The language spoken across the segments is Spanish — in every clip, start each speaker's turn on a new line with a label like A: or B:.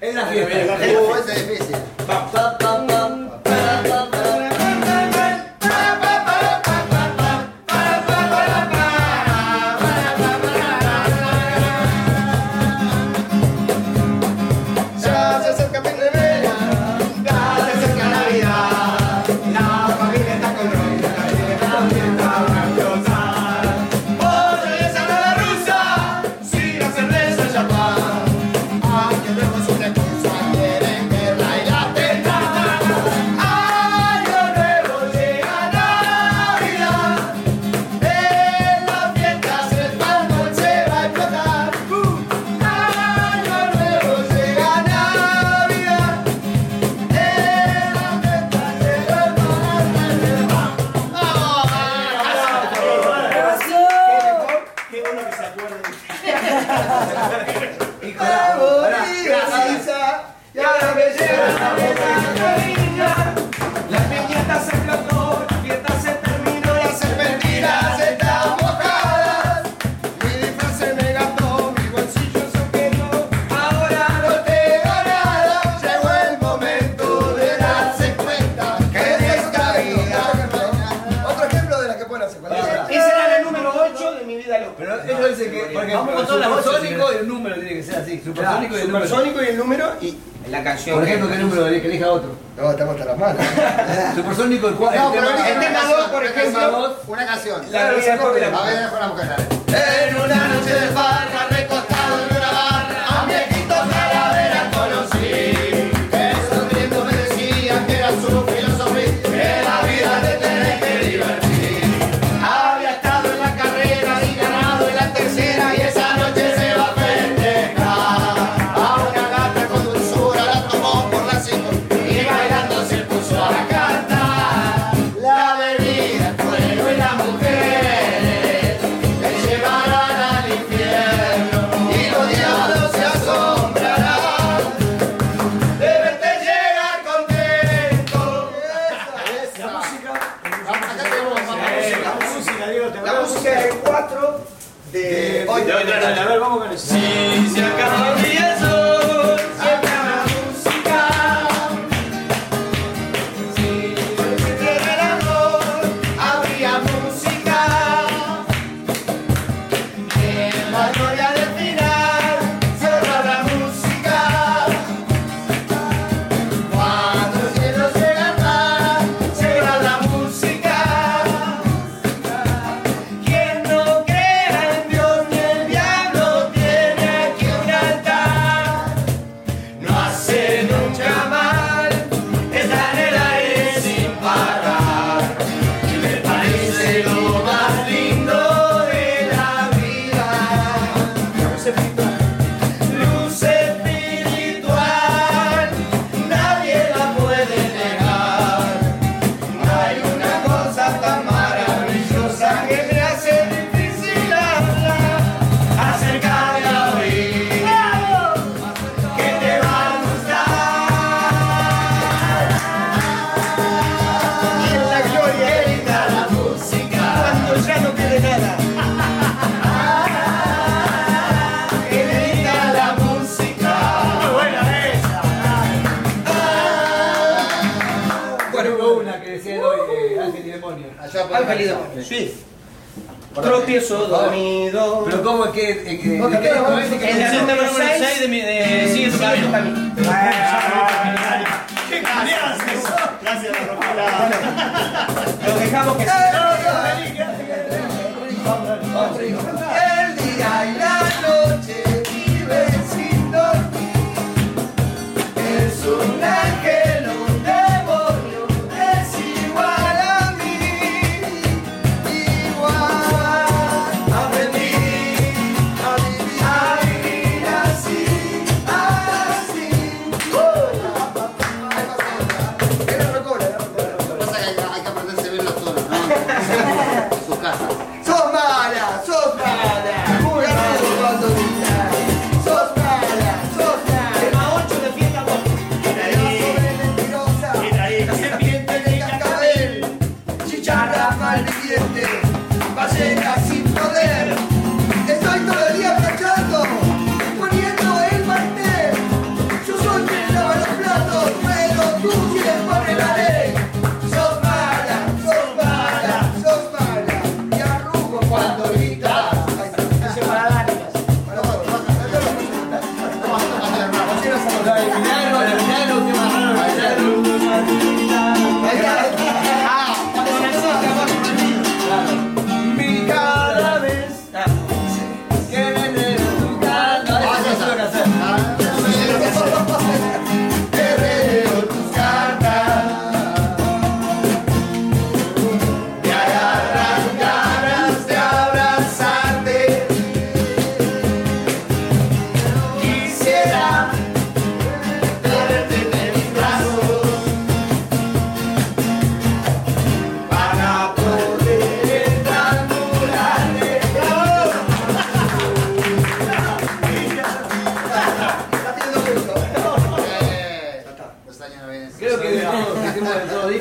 A: Es la fiesta.
B: Es difícil.
A: Dicen que, por
C: Vamos
A: ejemplo,
C: con
A: supersónico y el número tiene que ser así. Supersónico y el número.
D: Supersónico y el número y la canción.
A: Por ejemplo, ¿qué número que elija otro?
B: No, estamos hasta las manos.
A: Supersónico, el cual.
B: No, pero
D: el tema
B: una
D: dos,
B: canción,
D: por
B: una
D: ejemplo.
B: canción, Una canción.
D: La
B: la mujer. dale. En una noche de farra, recostado La música, del 4 de hoy.
D: A ver, vamos con eso.
B: Si se acaba que
A: decía hoy eh, Ángel y Demonio.
D: Swift. Tropiezo dormido.
A: Pero ¿cómo es que.? eh,
B: No,
A: que-
B: que-
A: ¿cómo es que-
D: En la
C: Número
D: número 6
C: 6 de mi. de- Sigue tu camino.
D: ¿Qué Gracias, Lo dejamos que
B: El día y la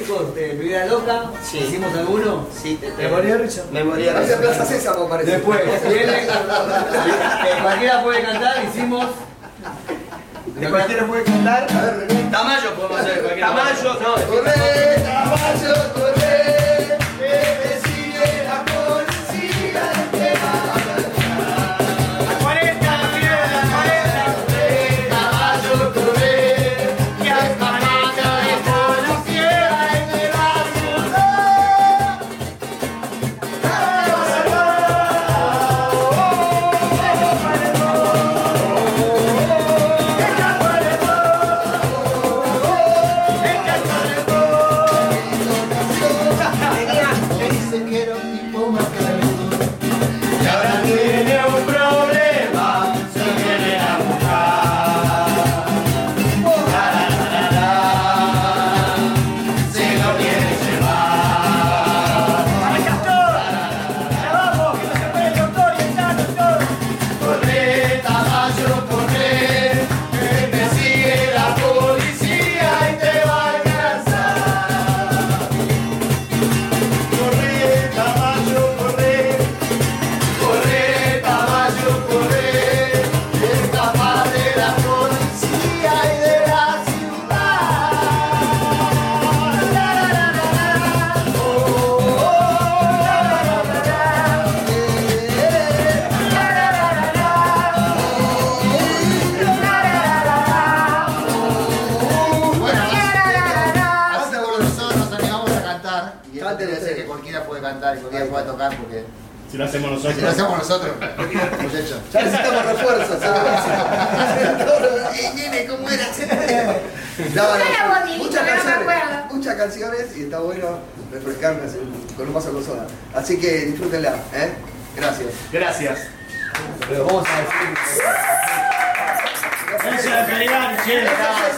A: discos de Mi Vida Loca.
D: Sí.
A: ¿Hicimos alguno?
D: Sí, te
A: ¿Memoria Richard?
D: Memoria Richard.
B: Plaza Sésamo, parece.
A: Después, viene, que cualquiera puede cantar, hicimos.
D: ¿De cualquiera puede cantar?
B: A ver, René.
D: Tamayo podemos hacer cualquiera. Tamayo, no.
B: Corre, caballo, corre, esto quiere decir que cualquiera puede cantar y cualquiera puede tocar porque
E: Si lo hacemos
B: si lo
E: nosotros.
B: hacemos nosotros, muchachos.
F: Ya necesitamos refuerzos.
B: Eh, nene, ¿cómo era?
F: No, no, muchas canciones, muchas canciones y está bueno refrescarme con un vaso con soda. Así que disfrútenla, ¿eh? Gracias.
E: Gracias.
A: Pero vamos a decir.
E: Esa es la calidad, che.
F: Gracias